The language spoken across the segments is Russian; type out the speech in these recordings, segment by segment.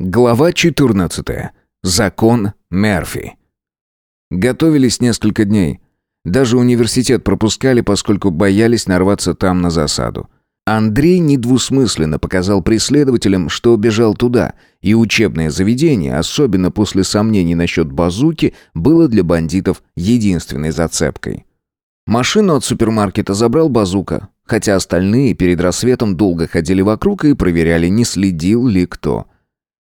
Глава 14. Закон Мерфи. Готовились несколько дней. Даже университет пропускали, поскольку боялись нарваться там на засаду. Андрей недвусмысленно показал преследователям, что убежал туда, и учебное заведение, особенно после сомнений насчет базуки, было для бандитов единственной зацепкой. Машину от супермаркета забрал базука, хотя остальные перед рассветом долго ходили вокруг и проверяли, не следил ли кто –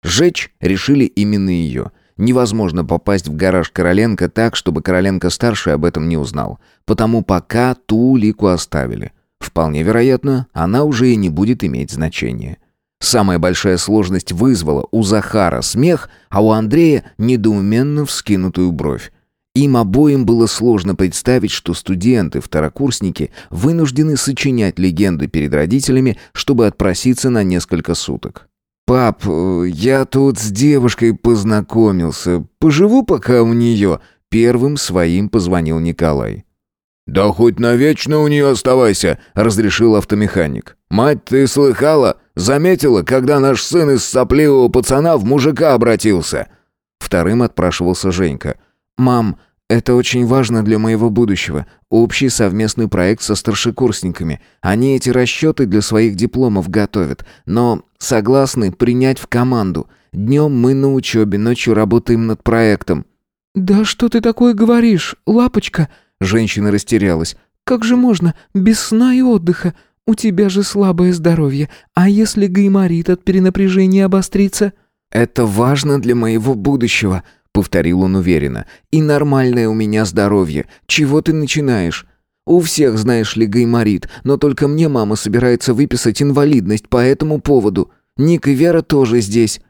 Сжечь решили именно ее. Невозможно попасть в гараж Короленко так, чтобы Короленко-старший об этом не узнал. Потому пока ту улику оставили. Вполне вероятно, она уже и не будет иметь значения. Самая большая сложность вызвала у Захара смех, а у Андрея недоуменно вскинутую бровь. Им обоим было сложно представить, что студенты, второкурсники вынуждены сочинять легенды перед родителями, чтобы отпроситься на несколько суток. «Пап, я тут с девушкой познакомился. Поживу пока у нее», — первым своим позвонил Николай. «Да хоть навечно у нее оставайся», — разрешил автомеханик. «Мать, ты слыхала? Заметила, когда наш сын из сопливого пацана в мужика обратился?» Вторым отпрашивался Женька. «Мам, это очень важно для моего будущего. Общий совместный проект со старшекурсниками. Они эти расчеты для своих дипломов готовят, но согласны принять в команду. Днем мы на учебе, ночью работаем над проектом». «Да что ты такое говоришь, лапочка?» Женщина растерялась. «Как же можно без сна и отдыха? У тебя же слабое здоровье. А если гайморит от перенапряжения обострится?» «Это важно для моего будущего», повторил он уверенно. И нормальное у меня здоровье. Чего ты начинаешь? У всех, знаешь ли, гайморит, но только мне мама собирается выписать инвалидность по этому поводу. Ник и Вера тоже здесь.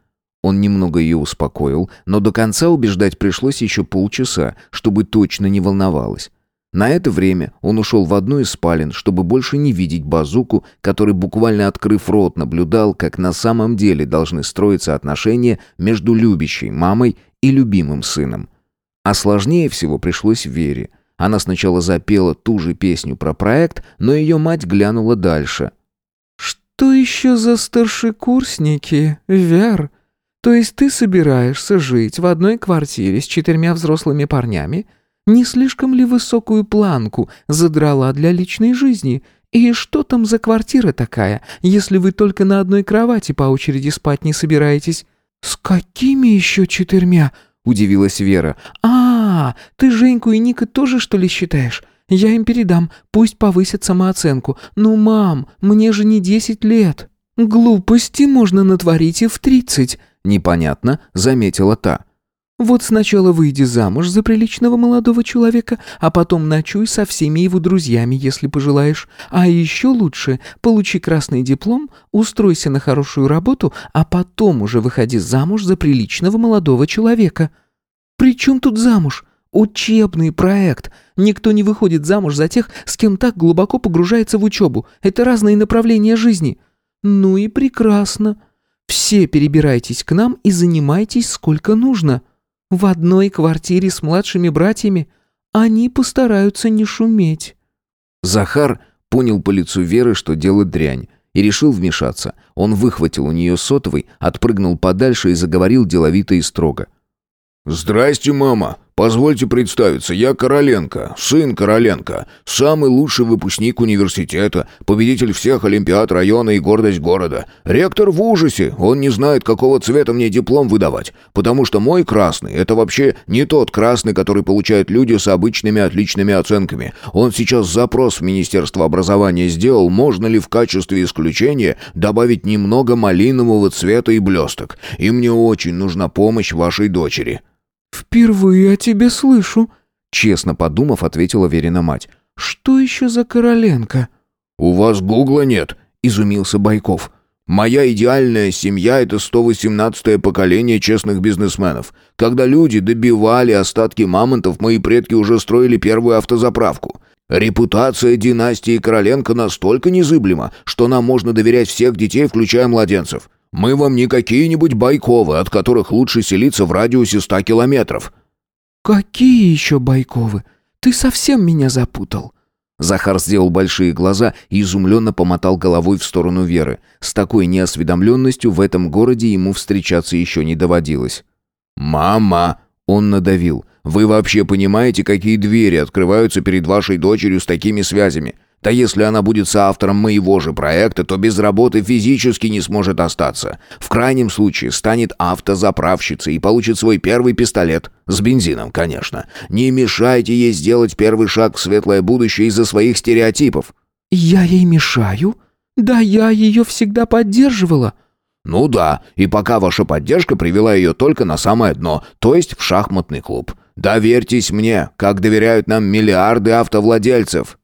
Он немного ее успокоил, но до конца убеждать пришлось еще полчаса, чтобы точно не волновалась. На это время он ушел в одну из спален, чтобы больше не видеть базуку, который, буквально открыв рот, наблюдал, как на самом деле должны строиться отношения между любящей мамой и любимым сыном. А сложнее всего пришлось Вере. Она сначала запела ту же песню про проект, но ее мать глянула дальше. «Что еще за старшекурсники, Вер? То есть ты собираешься жить в одной квартире с четырьмя взрослыми парнями, не слишком ли высокую планку задрала для личной жизни? И что там за квартира такая, если вы только на одной кровати по очереди спать не собираетесь? С какими еще четырьмя? Удивилась Вера. А, ты Женьку и Ника тоже что ли считаешь? Я им передам, пусть повысят самооценку. Ну, мам, мне же не десять лет. Глупости можно натворить и в тридцать. Непонятно, заметила та. Вот сначала выйди замуж за приличного молодого человека, а потом ночуй со всеми его друзьями, если пожелаешь. А еще лучше получи красный диплом, устройся на хорошую работу, а потом уже выходи замуж за приличного молодого человека. При чем тут замуж? Учебный проект. Никто не выходит замуж за тех, с кем так глубоко погружается в учебу. Это разные направления жизни. Ну и прекрасно. Все перебирайтесь к нам и занимайтесь сколько нужно. В одной квартире с младшими братьями они постараются не шуметь». Захар понял по лицу Веры, что делает дрянь, и решил вмешаться. Он выхватил у нее сотовый, отпрыгнул подальше и заговорил деловито и строго. «Здрасте, мама. Позвольте представиться, я Короленко, сын Короленко, самый лучший выпускник университета, победитель всех олимпиад района и гордость города. Ректор в ужасе, он не знает, какого цвета мне диплом выдавать, потому что мой красный – это вообще не тот красный, который получают люди с обычными отличными оценками. Он сейчас запрос в Министерство образования сделал, можно ли в качестве исключения добавить немного малинового цвета и блесток. И мне очень нужна помощь вашей дочери». «Впервые о тебе слышу», — честно подумав, ответила Верина мать. «Что еще за Короленко?» «У вас гугла нет», — изумился Байков. «Моя идеальная семья — это 118-е поколение честных бизнесменов. Когда люди добивали остатки мамонтов, мои предки уже строили первую автозаправку. Репутация династии Короленко настолько незыблема, что нам можно доверять всех детей, включая младенцев. Мы вам не какие-нибудь Байковы, от которых лучше селиться в радиусе ста километров». «Какие еще Байковы? Ты совсем меня запутал». Захар сделал большие глаза и изумленно помотал головой в сторону Веры. С такой неосведомленностью в этом городе ему встречаться еще не доводилось. «Мама!» — он надавил. «Вы вообще понимаете, какие двери открываются перед вашей дочерью с такими связями? Да если она будет соавтором моего же проекта, то без работы физически не сможет остаться. В крайнем случае станет автозаправщицей и получит свой первый пистолет. С бензином, конечно. Не мешайте ей сделать первый шаг в светлое будущее из-за своих стереотипов». «Я ей мешаю? Да я ее всегда поддерживала». «Ну да, и пока ваша поддержка привела ее только на самое дно, то есть в шахматный клуб. Доверьтесь мне, как доверяют нам миллиарды автовладельцев».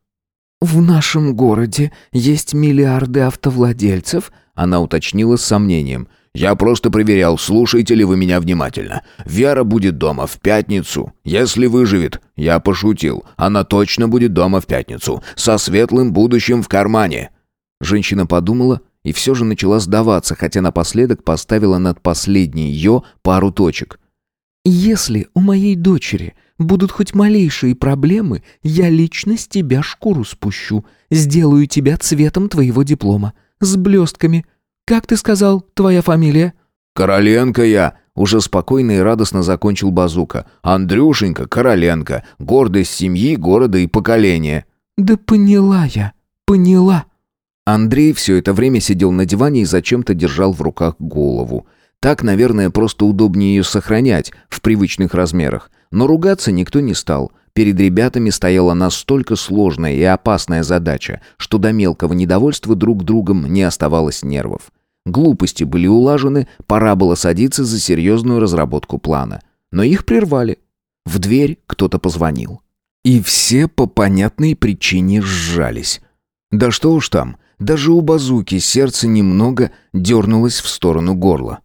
«В нашем городе есть миллиарды автовладельцев?» Она уточнила с сомнением. «Я просто проверял, слушаете ли вы меня внимательно. Вера будет дома в пятницу. Если выживет, я пошутил, она точно будет дома в пятницу, со светлым будущим в кармане». Женщина подумала и все же начала сдаваться, хотя напоследок поставила над последней «ё» пару точек. «Если у моей дочери будут хоть малейшие проблемы, я лично с тебя шкуру спущу, сделаю тебя цветом твоего диплома, с блестками. Как ты сказал, твоя фамилия?» «Короленко я», — уже спокойно и радостно закончил Базука. «Андрюшенька, Короленко, гордость семьи, города и поколения». «Да поняла я, поняла». Андрей все это время сидел на диване и зачем-то держал в руках голову. Так, наверное, просто удобнее ее сохранять в привычных размерах. Но ругаться никто не стал. Перед ребятами стояла настолько сложная и опасная задача, что до мелкого недовольства друг другом не оставалось нервов. Глупости были улажены, пора было садиться за серьезную разработку плана. Но их прервали. В дверь кто-то позвонил. И все по понятной причине сжались. Да что уж там, даже у базуки сердце немного дернулось в сторону горла.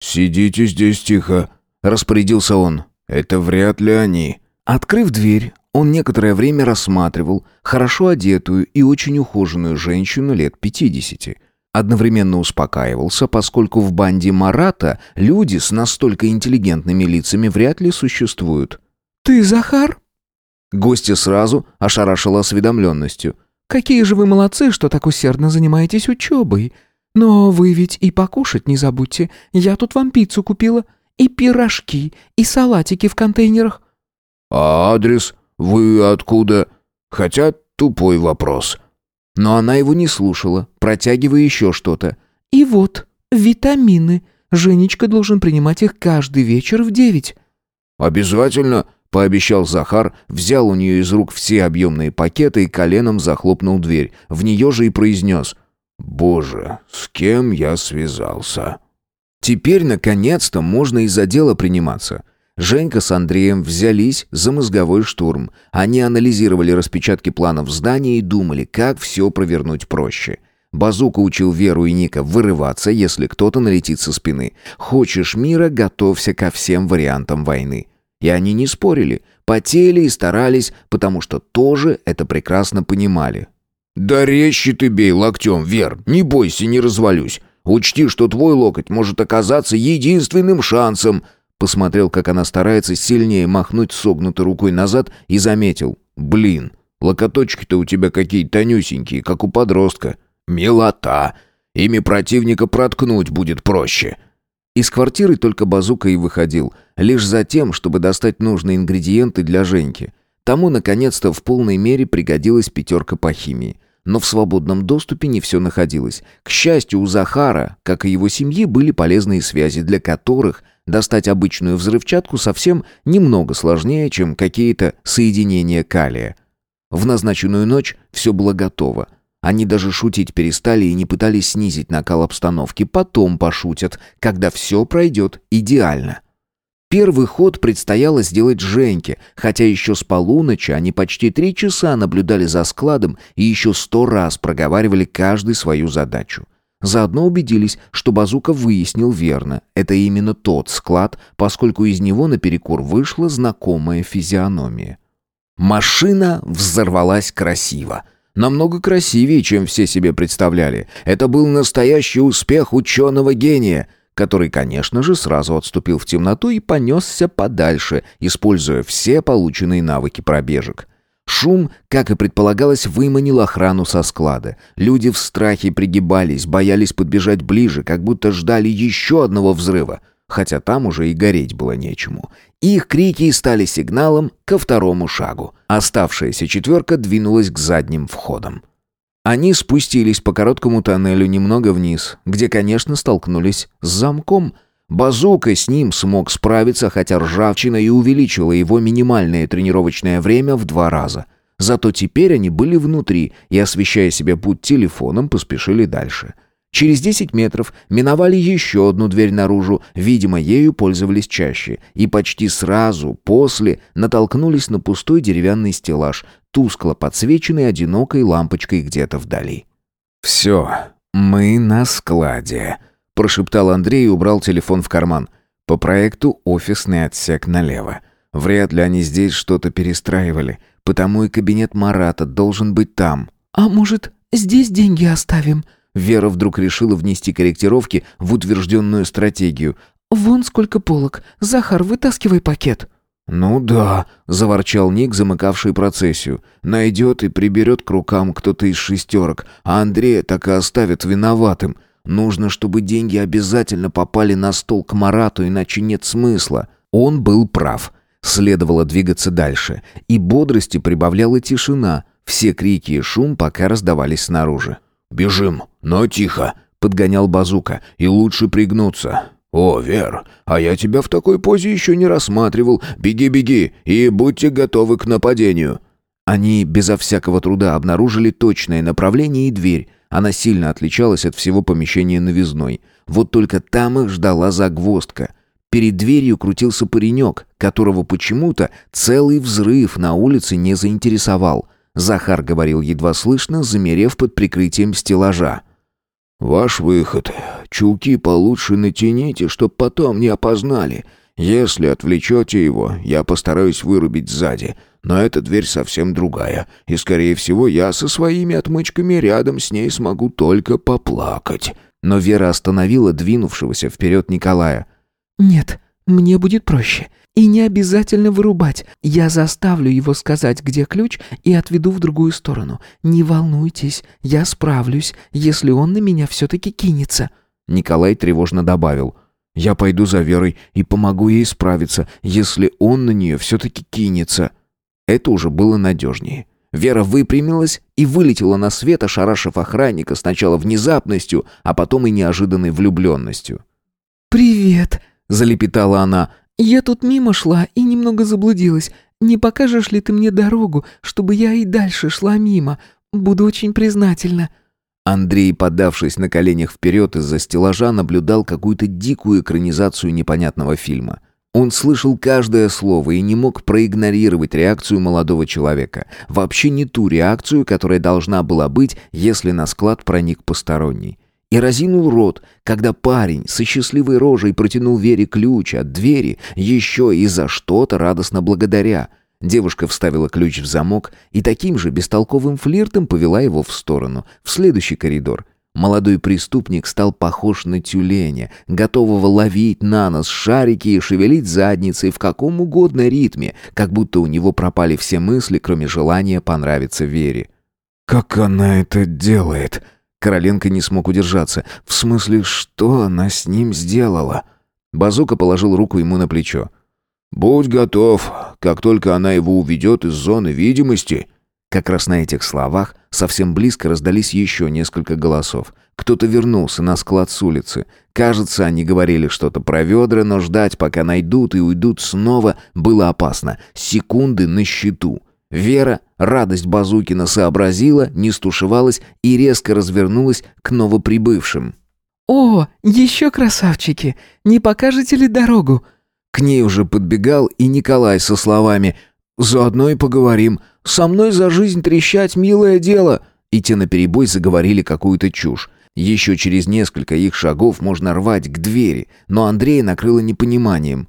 «Сидите здесь тихо», — распорядился он. «Это вряд ли они». Открыв дверь, он некоторое время рассматривал хорошо одетую и очень ухоженную женщину лет пятидесяти. Одновременно успокаивался, поскольку в банде Марата люди с настолько интеллигентными лицами вряд ли существуют. «Ты Захар?» Гостья сразу ошарашила осведомленностью. «Какие же вы молодцы, что так усердно занимаетесь учебой. «Но вы ведь и покушать не забудьте. Я тут вам пиццу купила. И пирожки, и салатики в контейнерах». «А адрес? Вы откуда?» Хотя тупой вопрос. Но она его не слушала, протягивая еще что-то. «И вот, витамины. Женечка должен принимать их каждый вечер в девять». «Обязательно», — пообещал Захар, взял у нее из рук все объемные пакеты и коленом захлопнул дверь. В нее же и произнес Боже, с кем я связался? Теперь, наконец-то, можно и за дело приниматься. Женька с Андреем взялись за мозговой штурм. Они анализировали распечатки планов здания и думали, как все провернуть проще. Базука учил Веру и Ника вырываться, если кто-то налетит со спины. Хочешь мира, готовься ко всем вариантам войны. И они не спорили, потели и старались, потому что тоже это прекрасно понимали. «Да резче ты бей локтем, Вер, не бойся, не развалюсь. Учти, что твой локоть может оказаться единственным шансом». Посмотрел, как она старается сильнее махнуть согнутой рукой назад и заметил. «Блин, локоточки-то у тебя какие тонюсенькие, как у подростка. Милота. Ими противника проткнуть будет проще». Из квартиры только базука и выходил, лишь за тем, чтобы достать нужные ингредиенты для Женьки. Тому, наконец-то, в полной мере пригодилась пятерка по химии. Но в свободном доступе не все находилось. К счастью, у Захара, как и его семьи, были полезные связи, для которых достать обычную взрывчатку совсем немного сложнее, чем какие-то соединения калия. В назначенную ночь все было готово. Они даже шутить перестали и не пытались снизить накал обстановки. Потом пошутят, когда все пройдет идеально. Первый ход предстояло сделать Женьке, хотя еще с полуночи они почти три часа наблюдали за складом и еще сто раз проговаривали каждый свою задачу. Заодно убедились, что Базука выяснил верно. Это именно тот склад, поскольку из него наперекор вышла знакомая физиономия. Машина взорвалась красиво. Намного красивее, чем все себе представляли. Это был настоящий успех ученого-гения — который, конечно же, сразу отступил в темноту и понесся подальше, используя все полученные навыки пробежек. Шум, как и предполагалось, выманил охрану со склада. Люди в страхе пригибались, боялись подбежать ближе, как будто ждали еще одного взрыва, хотя там уже и гореть было нечему. Их крики стали сигналом ко второму шагу. Оставшаяся четверка двинулась к задним входам. Они спустились по короткому тоннелю немного вниз, где, конечно, столкнулись с замком. Базука с ним смог справиться, хотя ржавчина и увеличила его минимальное тренировочное время в два раза. Зато теперь они были внутри и, освещая себе путь телефоном, поспешили дальше. Через 10 метров миновали еще одну дверь наружу, видимо, ею пользовались чаще, и почти сразу после натолкнулись на пустой деревянный стеллаж, тускло подсвеченный одинокой лампочкой где-то вдали. «Все, мы на складе», — прошептал Андрей и убрал телефон в карман. «По проекту офисный отсек налево. Вряд ли они здесь что-то перестраивали, потому и кабинет Марата должен быть там». «А может, здесь деньги оставим?» Вера вдруг решила внести корректировки в утвержденную стратегию. «Вон сколько полок. Захар, вытаскивай пакет». «Ну да», — заворчал Ник, замыкавший процессию. «Найдет и приберет к рукам кто-то из шестерок, а Андрея так и оставит виноватым. Нужно, чтобы деньги обязательно попали на стол к Марату, иначе нет смысла». Он был прав. Следовало двигаться дальше. И бодрости прибавляла тишина. Все крики и шум пока раздавались снаружи. «Бежим, но тихо», — подгонял базука. «И лучше пригнуться». «О, Вер, а я тебя в такой позе еще не рассматривал. Беги, беги, и будьте готовы к нападению». Они безо всякого труда обнаружили точное направление и дверь. Она сильно отличалась от всего помещения новизной. Вот только там их ждала загвоздка. Перед дверью крутился паренек, которого почему-то целый взрыв на улице не заинтересовал. Захар говорил едва слышно, замерев под прикрытием стеллажа. «Ваш выход. Чулки получше натяните, чтоб потом не опознали. Если отвлечете его, я постараюсь вырубить сзади. Но эта дверь совсем другая, и, скорее всего, я со своими отмычками рядом с ней смогу только поплакать». Но Вера остановила двинувшегося вперед Николая. «Нет, мне будет проще. И не обязательно вырубать. Я заставлю его сказать, где ключ, и отведу в другую сторону. Не волнуйтесь, я справлюсь, если он на меня все-таки кинется». Николай тревожно добавил. «Я пойду за Верой и помогу ей справиться, если он на нее все-таки кинется». Это уже было надежнее. Вера выпрямилась и вылетела на свет, ошарашив охранника сначала внезапностью, а потом и неожиданной влюбленностью. «Привет!» — залепетала она. «Я тут мимо шла и немного заблудилась. Не покажешь ли ты мне дорогу, чтобы я и дальше шла мимо? Буду очень признательна». Андрей, подавшись на коленях вперед из-за стеллажа, наблюдал какую-то дикую экранизацию непонятного фильма. Он слышал каждое слово и не мог проигнорировать реакцию молодого человека. Вообще не ту реакцию, которая должна была быть, если на склад проник посторонний и разинул рот, когда парень со счастливой рожей протянул Вере ключ от двери, еще и за что-то радостно благодаря. Девушка вставила ключ в замок и таким же бестолковым флиртом повела его в сторону, в следующий коридор. Молодой преступник стал похож на тюленя, готового ловить на нос шарики и шевелить задницей в каком угодно ритме, как будто у него пропали все мысли, кроме желания понравиться Вере. «Как она это делает?» Короленко не смог удержаться. В смысле, что она с ним сделала? Базука положил руку ему на плечо. «Будь готов, как только она его уведет из зоны видимости». Как раз на этих словах совсем близко раздались еще несколько голосов. Кто-то вернулся на склад с улицы. Кажется, они говорили что-то про ведра, но ждать, пока найдут и уйдут снова, было опасно. Секунды на счету. Вера, радость Базукина, сообразила, не стушевалась и резко развернулась к новоприбывшим. «О, еще красавчики! Не покажете ли дорогу?» К ней уже подбегал и Николай со словами «Заодно и поговорим. Со мной за жизнь трещать, милое дело!» И те наперебой заговорили какую-то чушь. Еще через несколько их шагов можно рвать к двери, но Андрея накрыло непониманием.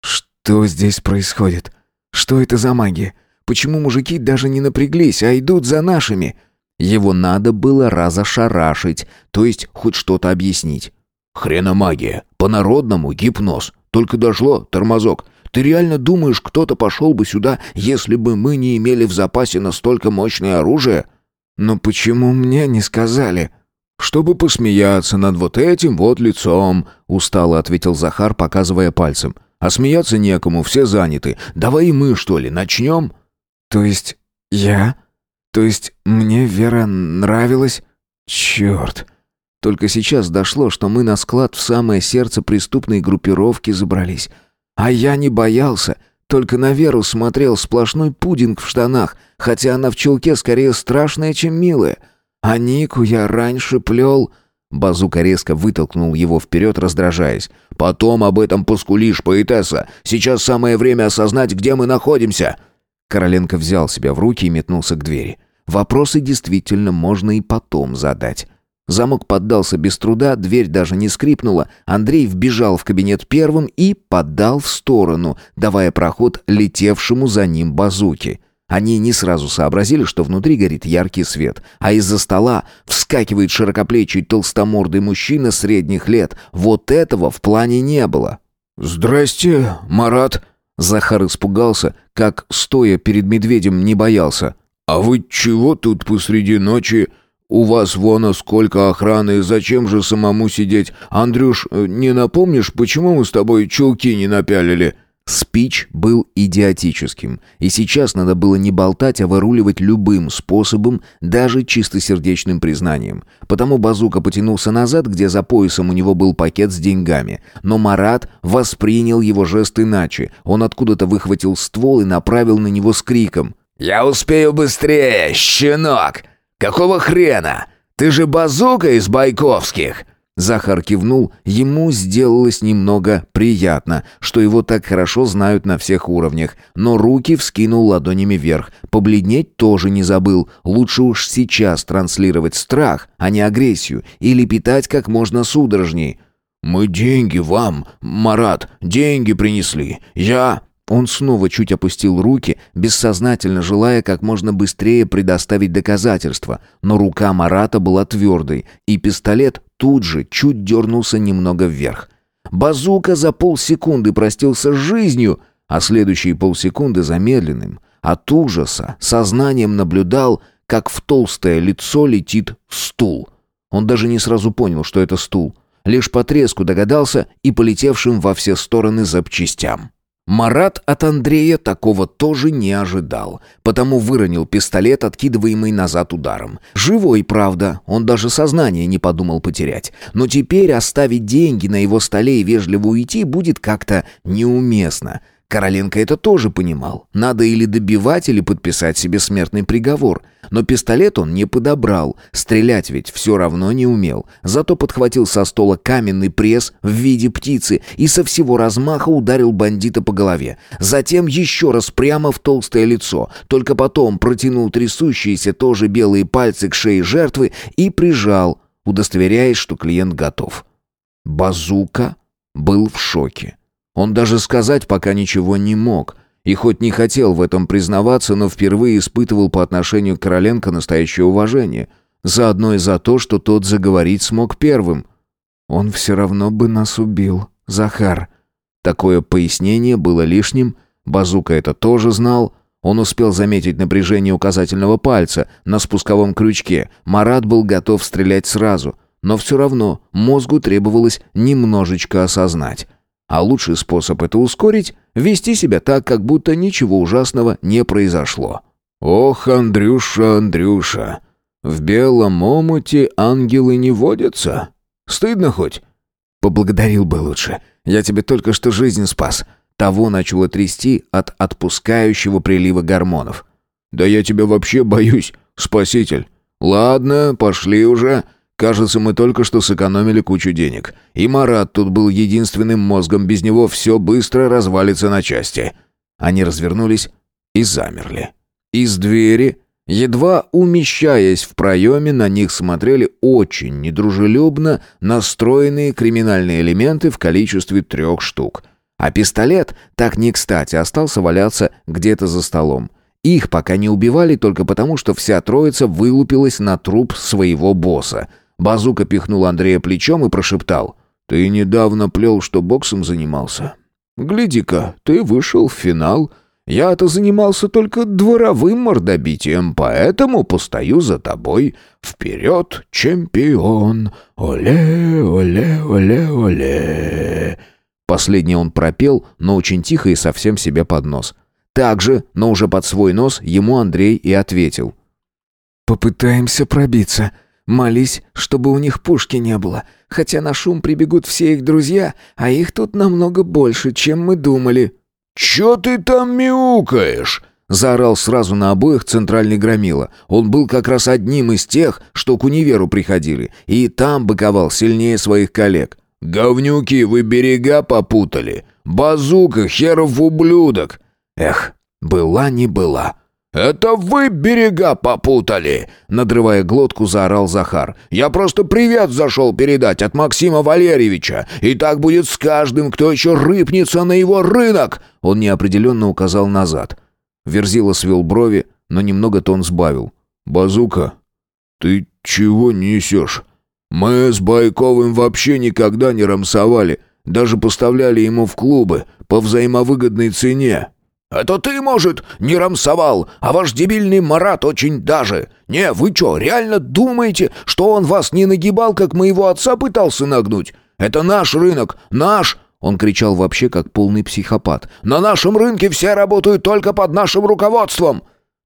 «Что здесь происходит? Что это за магия? Почему мужики даже не напряглись, а идут за нашими? Его надо было разошарашить, то есть хоть что-то объяснить. Хрена магия, по-народному гипноз. Только дошло, тормозок. Ты реально думаешь, кто-то пошел бы сюда, если бы мы не имели в запасе настолько мощное оружие?» «Но почему мне не сказали?» «Чтобы посмеяться над вот этим вот лицом», — устало ответил Захар, показывая пальцем. «А смеяться некому, все заняты. Давай и мы, что ли, начнем?» «То есть я? То есть мне Вера нравилась? Черт!» Только сейчас дошло, что мы на склад в самое сердце преступной группировки забрались. А я не боялся, только на Веру смотрел сплошной пудинг в штанах, хотя она в чулке скорее страшная, чем милая. А Нику я раньше плел... Базука резко вытолкнул его вперед, раздражаясь. «Потом об этом поскулишь, поэтесса. Сейчас самое время осознать, где мы находимся». Короленко взял себя в руки и метнулся к двери. Вопросы действительно можно и потом задать. Замок поддался без труда, дверь даже не скрипнула. Андрей вбежал в кабинет первым и поддал в сторону, давая проход летевшему за ним базуке. Они не сразу сообразили, что внутри горит яркий свет, а из-за стола вскакивает широкоплечий толстомордый мужчина средних лет. Вот этого в плане не было. «Здрасте, Марат!» Захар испугался, как, стоя перед медведем, не боялся. «А вы чего тут посреди ночи?» «У вас вон сколько охраны, зачем же самому сидеть? Андрюш, э, не напомнишь, почему мы с тобой чулки не напялили?» Спич был идиотическим, и сейчас надо было не болтать, а выруливать любым способом, даже чистосердечным признанием. Потому Базука потянулся назад, где за поясом у него был пакет с деньгами. Но Марат воспринял его жест иначе. Он откуда-то выхватил ствол и направил на него с криком. «Я успею быстрее, щенок!» «Какого хрена? Ты же базука из Байковских!» Захар кивнул, ему сделалось немного приятно, что его так хорошо знают на всех уровнях, но руки вскинул ладонями вверх. Побледнеть тоже не забыл, лучше уж сейчас транслировать страх, а не агрессию, или питать как можно судорожней. «Мы деньги вам, Марат, деньги принесли. Я...» Он снова чуть опустил руки, бессознательно желая как можно быстрее предоставить доказательства, но рука Марата была твердой, и пистолет тут же чуть дернулся немного вверх. Базука за полсекунды простился с жизнью, а следующие полсекунды замедленным. От ужаса сознанием наблюдал, как в толстое лицо летит стул. Он даже не сразу понял, что это стул. Лишь по треску догадался и полетевшим во все стороны запчастям. Марат от Андрея такого тоже не ожидал, потому выронил пистолет, откидываемый назад ударом. Живой, правда, он даже сознание не подумал потерять. Но теперь оставить деньги на его столе и вежливо уйти будет как-то неуместно — Короленко это тоже понимал. Надо или добивать, или подписать себе смертный приговор. Но пистолет он не подобрал. Стрелять ведь все равно не умел. Зато подхватил со стола каменный пресс в виде птицы и со всего размаха ударил бандита по голове. Затем еще раз прямо в толстое лицо. Только потом протянул трясущиеся тоже белые пальцы к шее жертвы и прижал, удостоверяясь, что клиент готов. Базука был в шоке. Он даже сказать пока ничего не мог. И хоть не хотел в этом признаваться, но впервые испытывал по отношению к Короленко настоящее уважение. Заодно и за то, что тот заговорить смог первым. «Он все равно бы нас убил, Захар». Такое пояснение было лишним. Базука это тоже знал. Он успел заметить напряжение указательного пальца на спусковом крючке. Марат был готов стрелять сразу. Но все равно мозгу требовалось немножечко осознать. А лучший способ это ускорить — вести себя так, как будто ничего ужасного не произошло. «Ох, Андрюша, Андрюша, в белом омуте ангелы не водятся. Стыдно хоть?» «Поблагодарил бы лучше. Я тебе только что жизнь спас». Того начало трясти от отпускающего прилива гормонов. «Да я тебя вообще боюсь, спаситель. Ладно, пошли уже. Кажется, мы только что сэкономили кучу денег. И Марат тут был единственным мозгом, без него все быстро развалится на части». Они развернулись и замерли. Из двери, едва умещаясь в проеме, на них смотрели очень недружелюбно настроенные криминальные элементы в количестве трех штук. А пистолет так не кстати остался валяться где-то за столом. Их пока не убивали только потому, что вся троица вылупилась на труп своего босса — Базука пихнул Андрея плечом и прошептал. «Ты недавно плел, что боксом занимался. Гляди-ка, ты вышел в финал. Я-то занимался только дворовым мордобитием, поэтому постою за тобой. Вперед, чемпион! Оле, оле, оле, оле!» Последний он пропел, но очень тихо и совсем себе под нос. Так же, но уже под свой нос, ему Андрей и ответил. «Попытаемся пробиться. Молись, чтобы у них пушки не было. Хотя на шум прибегут все их друзья, а их тут намного больше, чем мы думали». «Чё ты там мяукаешь?» Заорал сразу на обоих центральный громила. Он был как раз одним из тех, что к универу приходили, и там быковал сильнее своих коллег. «Говнюки, вы берега попутали! Базука, херов ублюдок!» Эх, была не была. «Это вы берега попутали!» Надрывая глотку, заорал Захар. «Я просто привет зашел передать от Максима Валерьевича. И так будет с каждым, кто еще рыпнется на его рынок!» Он неопределенно указал назад. Верзила свел брови, но немного тон сбавил. «Базука, ты чего несешь? Мы с Байковым вообще никогда не рамсовали. Даже поставляли ему в клубы по взаимовыгодной цене. «Это ты, может, не рамсовал, а ваш дебильный Марат очень даже. Не, вы что, реально думаете, что он вас не нагибал, как моего отца пытался нагнуть? Это наш рынок, наш!» Он кричал вообще как полный психопат. «На нашем рынке все работают только под нашим руководством!»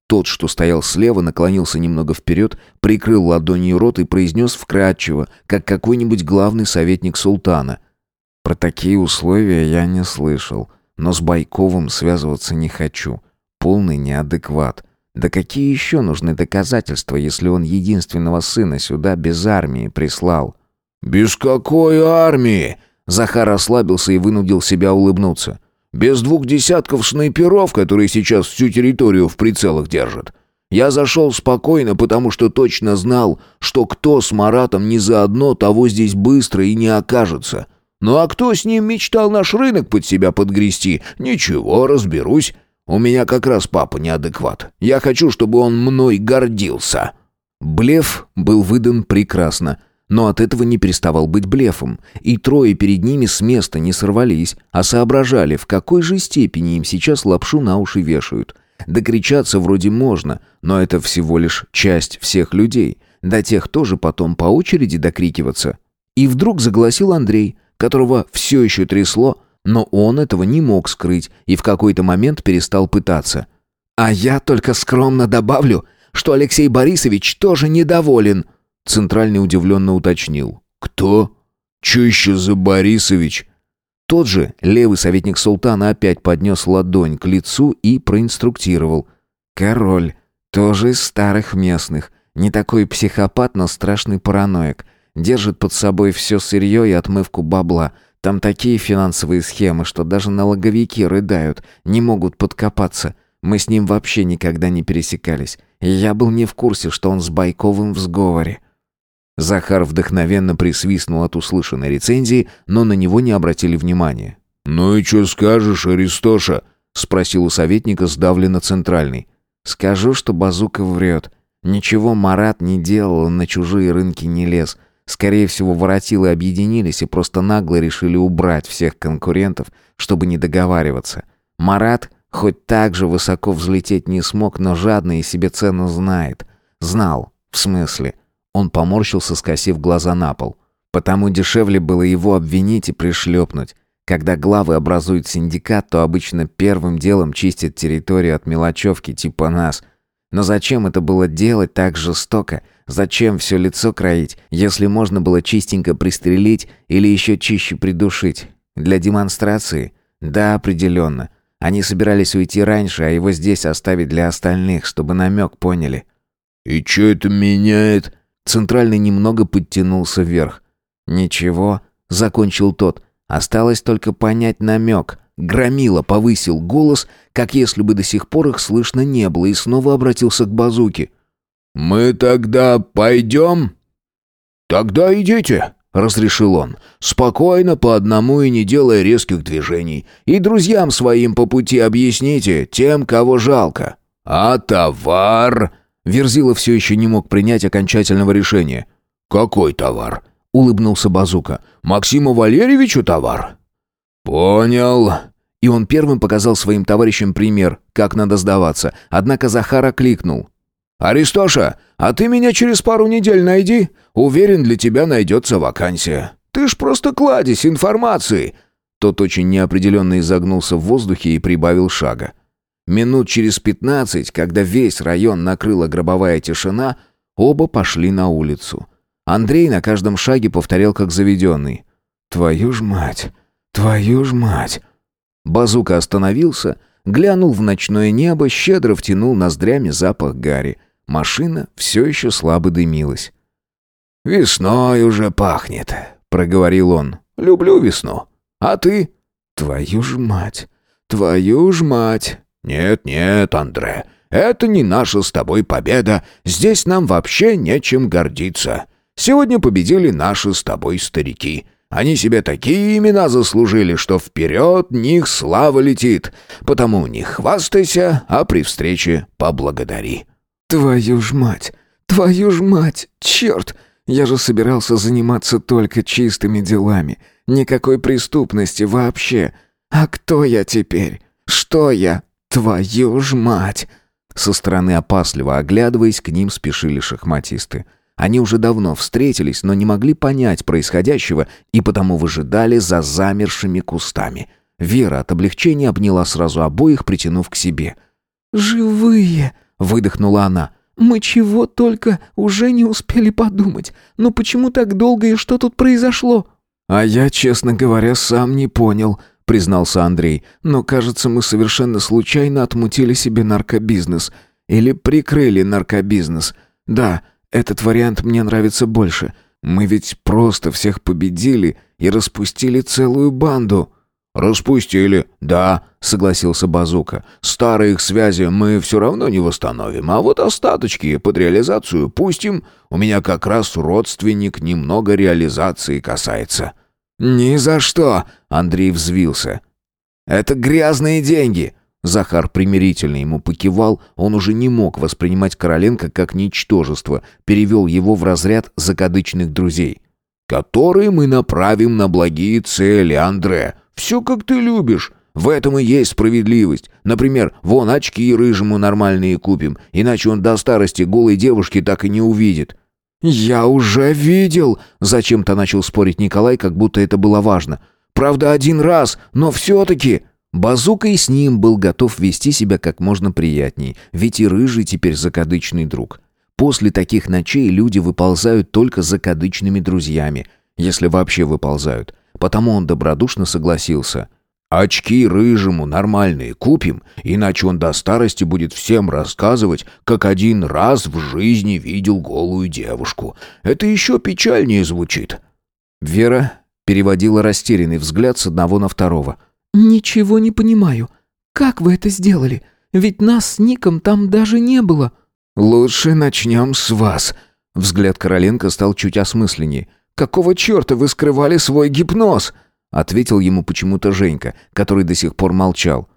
Тот, что стоял слева, наклонился немного вперед, прикрыл ладонью рот и произнес вкратчиво, как какой-нибудь главный советник султана. «Про такие условия я не слышал». Но с Байковым связываться не хочу. Полный неадекват. Да какие еще нужны доказательства, если он единственного сына сюда без армии прислал? «Без какой армии?» Захар ослабился и вынудил себя улыбнуться. «Без двух десятков снайперов, которые сейчас всю территорию в прицелах держат. Я зашел спокойно, потому что точно знал, что кто с Маратом не заодно, того здесь быстро и не окажется. Ну а кто с ним мечтал наш рынок под себя подгрести? Ничего, разберусь. У меня как раз папа неадекват. Я хочу, чтобы он мной гордился». Блеф был выдан прекрасно, но от этого не переставал быть блефом, и трое перед ними с места не сорвались, а соображали, в какой же степени им сейчас лапшу на уши вешают. Докричаться вроде можно, но это всего лишь часть всех людей. До тех тоже потом по очереди докрикиваться. И вдруг загласил Андрей, которого все еще трясло, но он этого не мог скрыть и в какой-то момент перестал пытаться. «А я только скромно добавлю, что Алексей Борисович тоже недоволен», Центральный удивленно уточнил. «Кто? Че еще за Борисович?» Тот же левый советник султана опять поднес ладонь к лицу и проинструктировал. «Король, тоже из старых местных, не такой психопат, но страшный параноик. Держит под собой все сырье и отмывку бабла. Там такие финансовые схемы, что даже налоговики рыдают, не могут подкопаться. Мы с ним вообще никогда не пересекались. Я был не в курсе, что он с Байковым в сговоре. Захар вдохновенно присвистнул от услышанной рецензии, но на него не обратили внимания. «Ну и что скажешь, Аристоша?» — спросил у советника сдавленно центральный. «Скажу, что Базука врет. Ничего Марат не делал, на чужие рынки не лез. Скорее всего, воротилы объединились и просто нагло решили убрать всех конкурентов, чтобы не договариваться. Марат хоть так же высоко взлететь не смог, но жадно и себе цену знает. Знал, в смысле. Он поморщился, скосив глаза на пол. Потому дешевле было его обвинить и пришлепнуть. Когда главы образуют синдикат, то обычно первым делом чистят территорию от мелочевки типа нас. Но зачем это было делать так жестоко? Зачем все лицо кроить, если можно было чистенько пристрелить или еще чище придушить? Для демонстрации? Да, определенно. Они собирались уйти раньше, а его здесь оставить для остальных, чтобы намек поняли. «И что это меняет?» Центральный немного подтянулся вверх. «Ничего», — закончил тот. «Осталось только понять намек». Громила повысил голос, как если бы до сих пор их слышно не было, и снова обратился к базуке. «Мы тогда пойдем?» «Тогда идите», — разрешил он. «Спокойно, по одному и не делая резких движений. И друзьям своим по пути объясните, тем, кого жалко». «А товар?» Верзила все еще не мог принять окончательного решения. «Какой товар?» — улыбнулся Базука. «Максиму Валерьевичу товар?» «Понял». И он первым показал своим товарищам пример, как надо сдаваться. Однако Захар окликнул. «Аристоша, а ты меня через пару недель найди. Уверен, для тебя найдется вакансия. Ты ж просто кладезь информации». Тот очень неопределенно изогнулся в воздухе и прибавил шага. Минут через пятнадцать, когда весь район накрыла гробовая тишина, оба пошли на улицу. Андрей на каждом шаге повторял как заведенный. «Твою ж мать! Твою ж мать!» Базука остановился, глянул в ночное небо, щедро втянул ноздрями запах гари. Машина все еще слабо дымилась. «Весной уже пахнет», — проговорил он. «Люблю весну. А ты?» «Твою ж мать! Твою ж мать!» «Нет-нет, Андре, это не наша с тобой победа. Здесь нам вообще нечем гордиться. Сегодня победили наши с тобой старики. Они себе такие имена заслужили, что вперед них слава летит. Потому не хвастайся, а при встрече поблагодари». «Твою ж мать! Твою ж мать! Черт! Я же собирался заниматься только чистыми делами. Никакой преступности вообще. А кто я теперь? Что я? Твою ж мать!» Со стороны опасливо оглядываясь, к ним спешили шахматисты. Они уже давно встретились, но не могли понять происходящего и потому выжидали за замершими кустами. Вера от облегчения обняла сразу обоих, притянув к себе. «Живые!» Выдохнула она. Мы чего только уже не успели подумать. Но почему так долго и что тут произошло? А я, честно говоря, сам не понял, признался Андрей. Но, кажется, мы совершенно случайно отмутили себе наркобизнес или прикрыли наркобизнес. Да, этот вариант мне нравится больше. Мы ведь просто всех победили и распустили целую банду. «Распустили, да», — согласился Базука. «Старые их связи мы все равно не восстановим, а вот остаточки под реализацию пустим. У меня как раз родственник немного реализации касается». «Ни за что!» — Андрей взвился. «Это грязные деньги!» Захар примирительно ему покивал, он уже не мог воспринимать Короленко как ничтожество, перевел его в разряд закадычных друзей. «Которые мы направим на благие цели, Андре. Все как ты любишь. В этом и есть справедливость. Например, вон очки рыжему нормальные купим, иначе он до старости голой девушки так и не увидит». «Я уже видел!» — зачем-то начал спорить Николай, как будто это было важно. «Правда, один раз, но все-таки...» Базука и с ним был готов вести себя как можно приятней, ведь и рыжий теперь закадычный друг. После таких ночей люди выползают только закадычными друзьями, если вообще выползают. Потому он добродушно согласился. «Очки рыжему нормальные купим, иначе он до старости будет всем рассказывать, как один раз в жизни видел голую девушку. Это еще печальнее звучит». Вера переводила растерянный взгляд с одного на второго. «Ничего не понимаю. Как вы это сделали? Ведь нас с Ником там даже не было». «Лучше начнем с вас». Взгляд Короленко стал чуть осмысленнее. Какого черта вы скрывали свой гипноз?» Ответил ему почему-то Женька, который до сих пор молчал.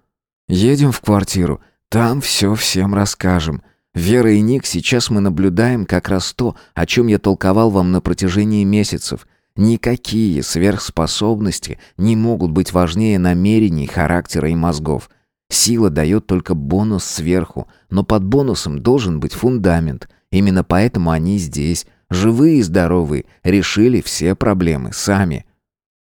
«Едем в квартиру. Там все всем расскажем. Вера и Ник, сейчас мы наблюдаем как раз то, о чем я толковал вам на протяжении месяцев. Никакие сверхспособности не могут быть важнее намерений, характера и мозгов. Сила дает только бонус сверху, но под бонусом должен быть фундамент. Именно поэтому они здесь, живые и здоровые, решили все проблемы сами.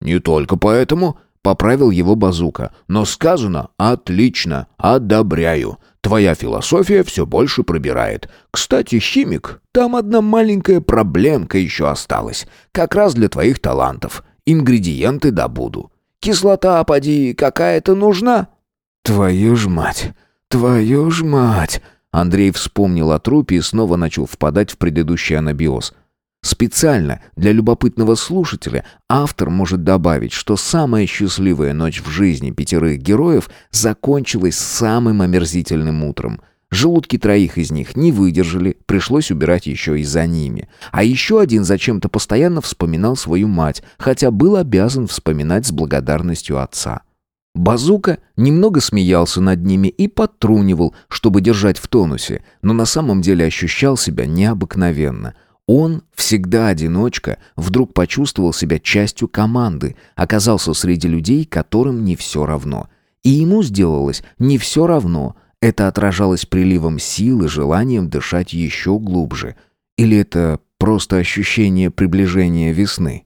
«Не только поэтому», — поправил его Базука, «но сказано отлично, одобряю. Твоя философия все больше пробирает. Кстати, химик, там одна маленькая проблемка еще осталась. Как раз для твоих талантов. Ингредиенты добуду. Кислота, поди, какая-то нужна?» «Твою ж мать! Твою ж мать!» Андрей вспомнил о трупе и снова начал впадать в предыдущий анабиоз. Специально для любопытного слушателя автор может добавить, что самая счастливая ночь в жизни пятерых героев закончилась самым омерзительным утром. Желудки троих из них не выдержали, пришлось убирать еще и за ними. А еще один зачем-то постоянно вспоминал свою мать, хотя был обязан вспоминать с благодарностью отца. Базука немного смеялся над ними и подтрунивал, чтобы держать в тонусе, но на самом деле ощущал себя необыкновенно. Он, всегда одиночка, вдруг почувствовал себя частью команды, оказался среди людей, которым не все равно. И ему сделалось не все равно. Это отражалось приливом сил и желанием дышать еще глубже. Или это просто ощущение приближения весны?